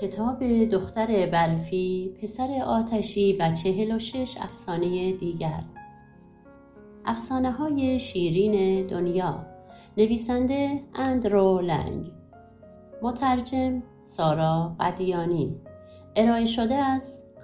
کتاب دختر برفی پسر آتشی و چهل و شش افسانه دیگر. افسانه های شیرین دنیا. نویسنده اندرو لنگ. مترجم سارا قدیانی ارائه شده از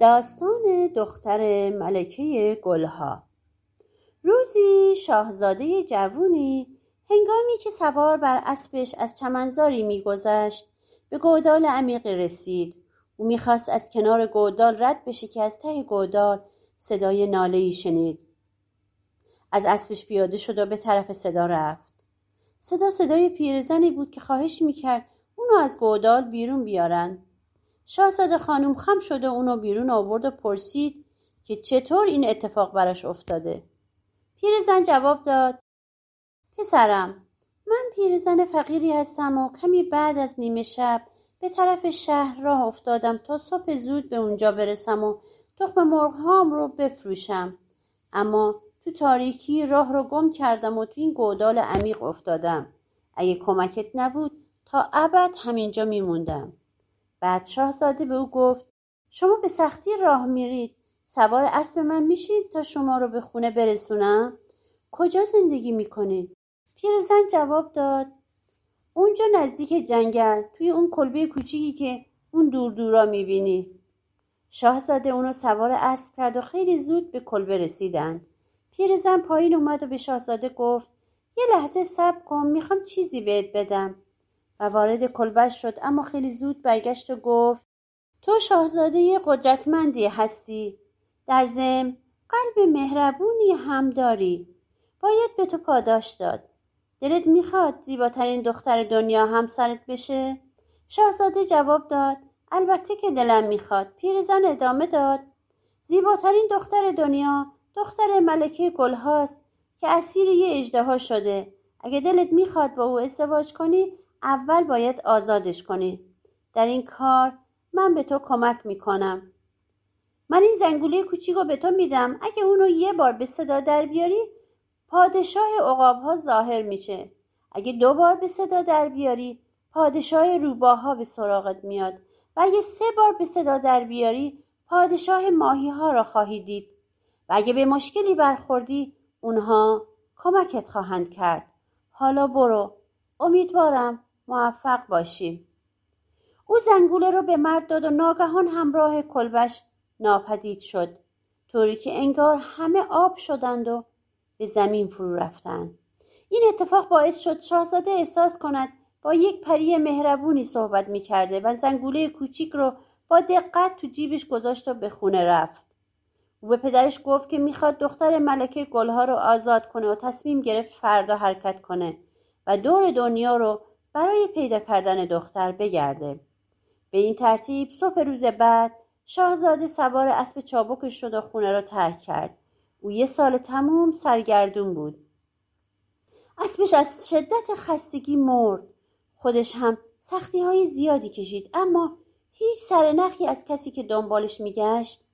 داستان دختر ملکه گلها. روزی شاهزاده جوونی هنگامی که سوار بر اسبش از چمنزاری میگذشت به گودال عمیقی رسید. او می‌خواست از کنار گودال رد بشه که از ته گودال صدای ناله ای شنید. از اسبش پیاده شد و به طرف صدا رفت. صدا صدای پیرزنی بود که خواهش می‌کرد اونو از گودال بیرون بیارن شاهزاده خانم خم شد و اونو بیرون آورد و پرسید که چطور این اتفاق براش افتاده؟ پیرزن جواب داد پسرم من پیرزن فقیری هستم و کمی بعد از نیمه شب به طرف شهر راه افتادم تا صبح زود به اونجا برسم و تخم مرغهام رو بفروشم. اما تو تاریکی راه رو گم کردم و تو این گودال عمیق افتادم. اگه کمکت نبود تا ابد همینجا میموندم. بعد شاهزاده به او گفت شما به سختی راه میرید. سوار اسب من میشید تا شما رو به خونه برسونم؟ کجا زندگی می‌کنید؟ پیرزن جواب داد اونجا نزدیک جنگل توی اون کلبه کوچیکی که اون دور دورا می‌بینی. شاهزاده اونو سوار اسب کرد و خیلی زود به کلبه رسیدند. پیرزن پایین اومد و به شاهزاده گفت یه لحظه صبر کن می‌خوام چیزی بهت بدم. و وارد کلبش شد اما خیلی زود برگشت و گفت تو شاهزاده قدرتمندی هستی. در ضمن قلب مهربونی هم داری. باید به تو پاداش داد. دلت می‌خواد زیباترین دختر دنیا همسرت بشه؟ شاهزاده جواب داد البته که دلم می‌خواد. پیرزن ادامه داد زیباترین دختر دنیا دختر ملکه گلهاست که اسیر یه اجدها شده. اگه دلت می‌خواد با او ازدواج کنی اول باید آزادش کنی. در این کار من به تو کمک می‌کنم. من این زنگوله کوچیک رو به تو میدم. اگه اونو یه بار به صدا در بیاری پادشاه ها ظاهر میشه. اگه دو بار به صدا در بیاری پادشاه روباها به سراغت میاد. و اگه سه بار به صدا در بیاری پادشاه ماهی ها را خواهی دید. و اگه به مشکلی برخوردی اونها کمکت خواهند کرد. حالا برو. امیدوارم موفق باشیم. او زنگوله رو به مرد داد و ناگهان همراه کلبش ناپدید شد طوری که انگار همه آب شدند و به زمین فرو رفتند. این اتفاق باعث شد شاهزاده احساس کند با یک پری مهربونی صحبت می‌کرده و زنگوله کوچیک رو با دقت تو جیبش گذاشت و به خونه رفت. او به پدرش گفت که می‌خواد دختر ملکه گلها رو آزاد کنه و تصمیم گرفت فردا حرکت کنه و دور دنیا رو برای پیدا کردن دختر بگرده. به این ترتیب صبح روز بعد شاهزاده سوار اسب چابکش شد و خونه را ترک کرد. او یه سال تمام سرگردون بود. اسبش از شدت خستگی مرد. خودش هم سختی های زیادی کشید اما هیچ سرنخی از کسی که دنبالش میگشت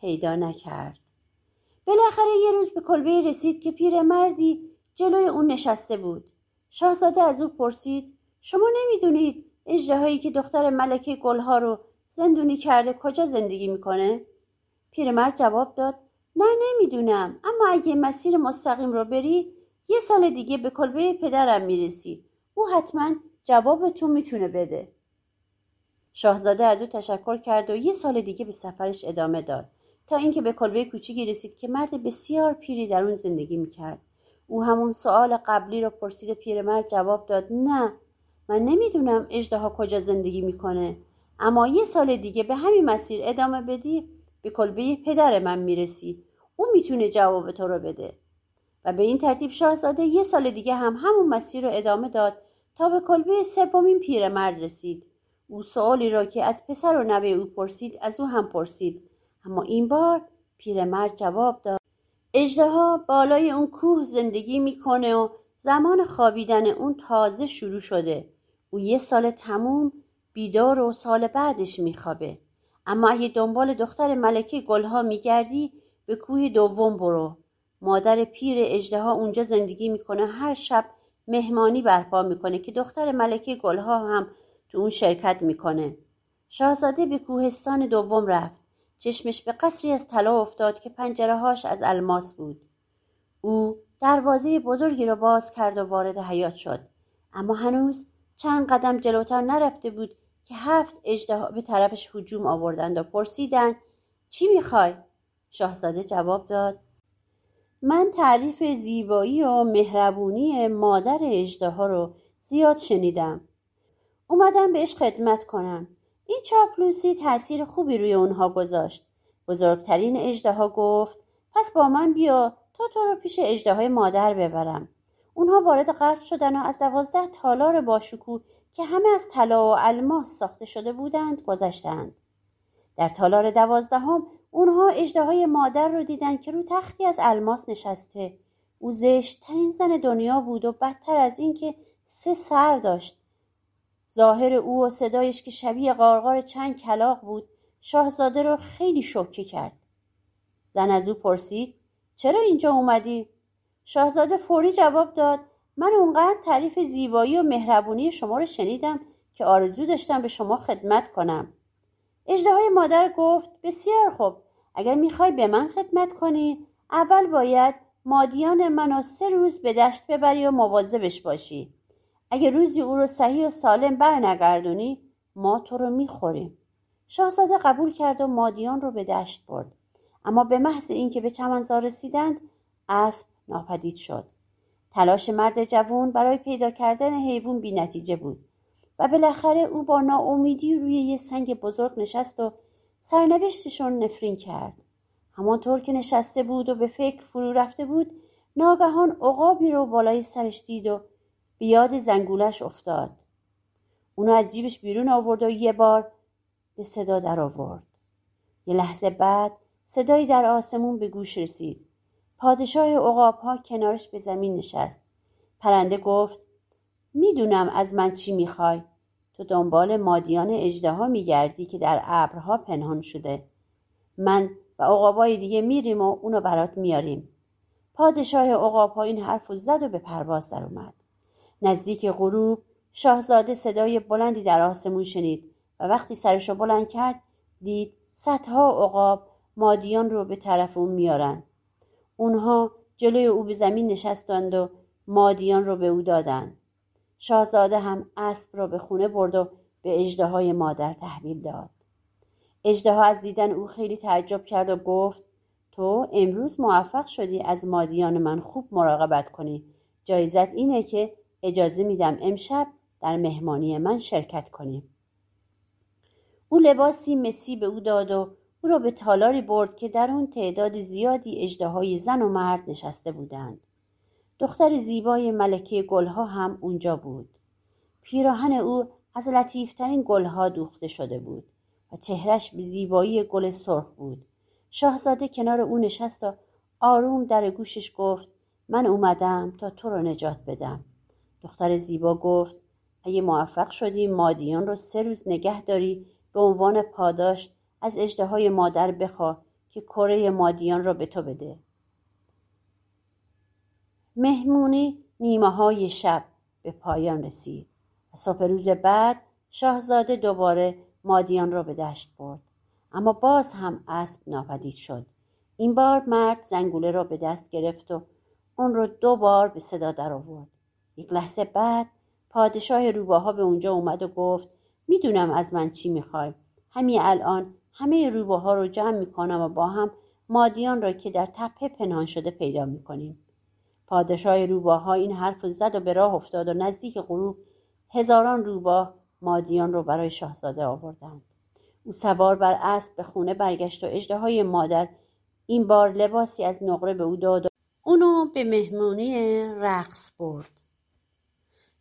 پیدا نکرد. بالاخره یه روز به کلبه رسید که پیرمردی جلوی اون نشسته بود. شاهزاده از او پرسید شما نمی‌دونید اجدهایی که دختر ملکه گلها رو زندونی کرده کجا زندگی می‌کنه؟ پیرمرد جواب داد نه نمی‌دونم. اما اگه مسیر مستقیم رو بری یه سال دیگه به کلبه پدرم می‌رسی. او حتما جواب تو می‌تونه بده. شاهزاده از او تشکر کرد و یه سال دیگه به سفرش ادامه داد. تا اینکه به کلبه کوچیکی رسید که مرد بسیار پیری در اون زندگی می‌کرد. او همون سوال قبلی رو پرسید و پیرمرد جواب داد نه من نمی‌دونم اجدها کجا زندگی می‌کنه. اما یه سال دیگه به همین مسیر ادامه بدی به کلبه پدر من می‌رسی. او می‌تونه جواب تو رو بده. و به این ترتیب شاهزاده یه سال دیگه هم همون مسیر رو ادامه داد تا به کلبه سومین پیرمرد رسید. او سوالی را که از پسر و نوه او پرسید از او هم پرسید. اما این بار پیرمرد جواب داد. اجدها بالای اون کوه زندگی می‌کنه و زمان خوابیدن اون تازه شروع شده. او یه سال تموم بیدار و سال بعدش میخوابه. اما اگه دنبال دختر ملکه گلها میگردی به کوه دوم برو. مادر پیر اجدها اونجا زندگی می‌کنه هر شب مهمانی برپا می‌کنه که دختر ملکه گلها هم تو اون شرکت می‌کنه. شاهزاده به کوهستان دوم رفت. چشمش به قصری از طلا افتاد که پنجره هاش از الماس بود. او دروازه بزرگی را باز کرد و وارد حیات شد. اما هنوز چند قدم جلوتر نرفته بود که هفت اجده به طرفش هجوم آوردند و پرسیدند چی می‌خوای؟ شاهزاده جواب داد من تعریف زیبایی و مهربونی مادر اجده رو زیاد شنیدم. اومدم بهش خدمت کنم. این چاپلوسی تاثیر خوبی روی اونها گذاشت. بزرگترین اجده گفت پس با من بیا تا تو رو پیش اجده مادر ببرم. اونها وارد قصر شدن و از دوازده تالار باشکوه که همه از طلا و الماس ساخته شده بودند گذشتند. در تالار دوازدهم اونها اجده مادر رو دیدند که رو تختی از الماس نشسته. او زشتترین زن دنیا بود و بدتر از اینکه سه سر داشت. ظاهر او و صدایش که شبیه قارقار چند کلاق بود شاهزاده را خیلی شوکه کرد. زن از او پرسید چرا اینجا اومدی؟ شاهزاده فوری جواب داد من اونقدر تعریف زیبایی و مهربونی شما رو شنیدم که آرزو داشتم به شما خدمت کنم. اجده مادر گفت بسیار خوب اگر می‌خوای به من خدمت کنی اول باید مادیان منو سه روز به دشت ببری و مواظبش باشی. اگه روزی او رو صحیح و سالم برنگردونی ما تو رو می‌خوریم. شاهزاده قبول کرد و مادیان رو به دشت برد. اما به محض اینکه به چمنزار رسیدند اسب ناپدید شد. تلاش مرد جوان برای پیدا کردن حیوان بی نتیجه بود و بالاخره او با ناامیدی روی یه سنگ بزرگ نشست و سرنوشتشون نفرین کرد. همانطور که نشسته بود و به فکر فرو رفته بود ناگهان عقابی رو بالای سرش دید و به یاد زنگولش افتاد. اونو از جیبش بیرون آورد و یه بار به صدا در آورد. یه لحظه بعد صدایی در آسمون به گوش رسید. پادشاه عقاب ها کنارش به زمین نشست. پرنده گفت می‌دونم از من چی می‌خوای. تو دنبال مادیان اجده میگردی که در ابرها پنهان شده. من و عقابای دیگه میریم و اونو برات میاریم پادشاه عقاب ها این حرف زد و به پرواز در اومد. نزدیک غروب شاهزاده صدای بلندی در آسمون شنید و وقتی سرشو بلند کرد دید صدها عقاب مادیان رو به طرف اون میارن اونها جلوی او به زمین نشستند و مادیان رو به او دادند. شاهزاده هم اسب را به خونه برد و به اجده مادر تحویل داد. اجده از دیدن او خیلی تعجب کرد و گفت تو امروز موفق شدی از مادیان من خوب مراقبت کنی. جایزت اینه که اجازه میدم امشب در مهمانی من شرکت کنیم. او لباسی مسی به او داد و او را به تالاری برد که در آن تعداد زیادی اجدهای زن و مرد نشسته بودند. دختر زیبای ملکه گلها هم اونجا بود. پیراهن او از لطیفترین گلها دوخته شده بود و چهرش به زیبایی گل سرخ بود. شاهزاده کنار او نشست و آروم در گوشش گفت من اومدم تا تو رو نجات بدم. دختر زیبا گفت اگه موفق شدی مادیان رو سه روز نگه داری به عنوان پاداش از اجده مادر بخواه که کره مادیان را به تو بده. مهمونی نیمه های شب به پایان رسید و صبح روز بعد شاهزاده دوباره مادیان را به دشت برد. اما باز هم اسب ناپدید شد. این بار مرد زنگوله را به دست گرفت و اون را دو بار به صدا در آورد. یک لحظه بعد پادشاه روباها به اونجا اومد و گفت می‌دونم از من چی می‌خوای. همین الان همه روباها رو جمع می‌کنم و با هم مادیان را که در تپه پنهان شده پیدا می‌کنیم. پادشاه روباها این حرف زد و به راه افتاد و نزدیک غروب هزاران روباه مادیان رو برای شاهزاده آوردند. او سوار بر اسب به خونه برگشت و اجده های مادر این بار لباسی از نقره به او داد و اونو به مهمونی رقص برد.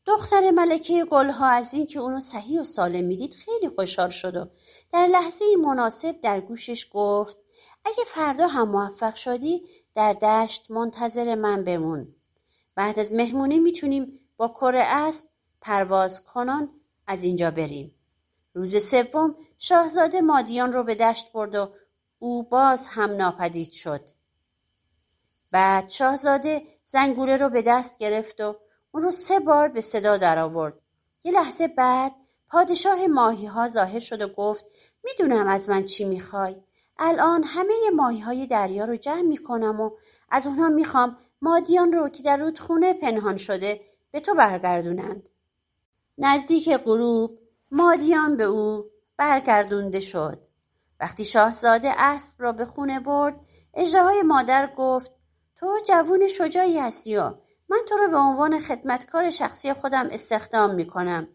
دختر ملکه گلها از اینکه اونو صحیح و سالم می‌دید خیلی خوشحال شد و در لحظه مناسب در گوشش گفت اگه فردا هم موفق شدی در دشت منتظر من بمون. بعد از مهمونی می‌تونیم با کره اسب پرواز کنان از اینجا بریم. روز سوم شاهزاده مادیان رو به دشت برد و او باز هم ناپدید شد. بعد شاهزاده زنگوله رو به دست گرفت و اون رو سه بار به صدا درآورد. یه لحظه بعد پادشاه ماهی ها ظاهر شد و گفت می‌دونم از من چی می‌خوای. الان همه ماهی های دریا رو جمع می‌کنم و از اونها می‌خوام مادیان رو که در رودخونه پنهان شده به تو برگردونند. نزدیک غروب مادیان به او برگردونده شد. وقتی شاهزاده اسب را به خونه برد اجراهای مادر گفت تو جوون شجاعی هستی و من تو را به عنوان خدمتکار شخصی خودم استخدام می کنم.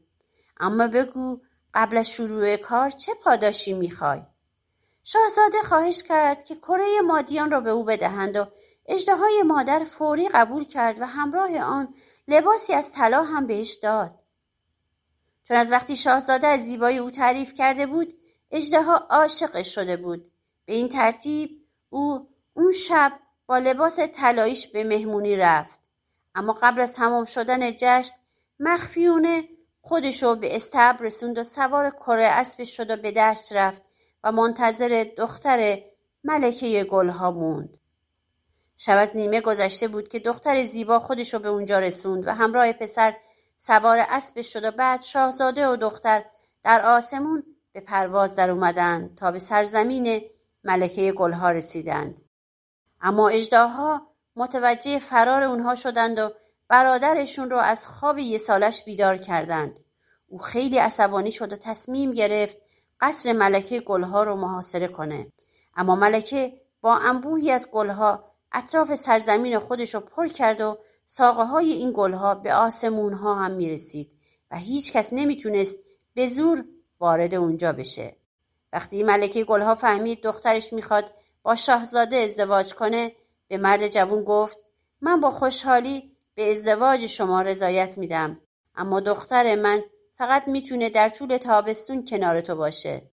اما بگو قبل از شروع کار چه پاداشی می‌خوای؟ شاهزاده خواهش کرد که کره مادیان را به او بدهند و اجدهای مادر فوری قبول کرد و همراه آن لباسی از طلا هم بهش داد. چون از وقتی شاهزاده از زیبایی او تعریف کرده بود اجدها عاشقش شده بود به این ترتیب او اون شب با لباس طلاییش به مهمونی رفت اما قبل از تمام شدن جشن مخفیونه خودشو به استبر رسوند و سوار کره اسبش شد و به دشت رفت و منتظر دختر ملکه گلها موند. شب از نیمه گذشته بود که دختر زیبا خودشو به اونجا رسوند و همراه پسر سوار اسبش شد و بعد شاهزاده و دختر در آسمون به پرواز در اومدند تا به سرزمین ملکه گلها رسیدند. اما اجداها متوجه فرار اونها شدند و برادرشون رو از خواب یه سالش بیدار کردند او خیلی عصبانی شد و تصمیم گرفت قصر ملکه گلها رو محاصره کنه اما ملکه با انبوهی از گلها اطراف سرزمین خودش رو پر کرد و ساقه های این گلها به آسمون ها هم می رسید و هیچ کس نمی‌تونست به زور وارد اونجا بشه. وقتی ملکه گلها فهمید دخترش می‌خواد با شاهزاده ازدواج کنه به مرد جوون گفت من با خوشحالی به ازدواج شما رضایت میدم اما دختر من فقط می‌تونه در طول تابستون کنار تو باشه.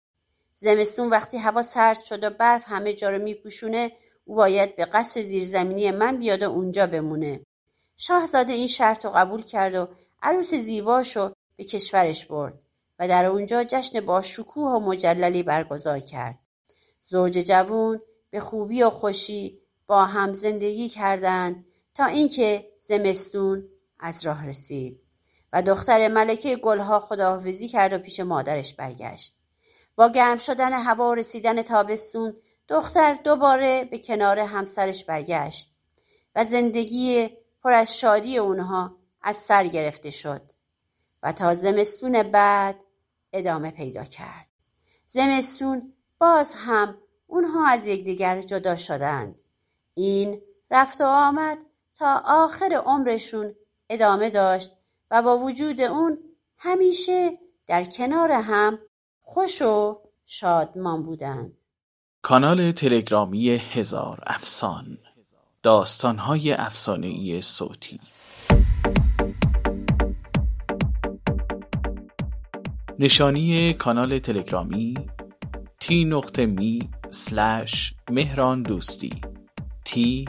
زمستون وقتی هوا سرد شد و برف همه جا رو میپوشونه او باید به قصر زیرزمینی من بیاد و اونجا بمونه. شاهزاده این شرط رو قبول کرد و عروس زیباشو به کشورش برد و در اونجا جشن با شکوه و مجللی برگزار کرد. زوج جوون به خوبی و خوشی با هم زندگی کردند تا اینکه زمستون از راه رسید و دختر ملکه گلها خداحافظی کرد و پیش مادرش برگشت. با گرم شدن هوا و رسیدن تابستون دختر دوباره به کنار همسرش برگشت و زندگی پر از شادی اونها از سر گرفته شد و تا زمستون بعد ادامه پیدا کرد. زمستون باز هم اونها از یکدیگر جدا شدند. این رفت و آمد تا آخر عمرشون ادامه داشت و با وجود اون همیشه در کنار هم خوش و شادمان بودند. کانال تلگرامی هزار افسان داستانهای ای صوتی نشانی کانال تلگرامی سلش مهران دوستی تی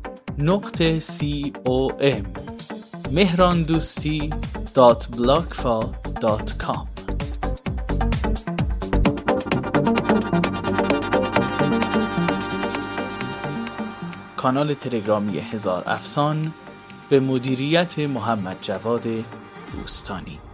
نقطه c o m. مهران دوستی دات دات کام. کانال تلگرامی هزار افسان به مدیریت محمد جواد دوستانی.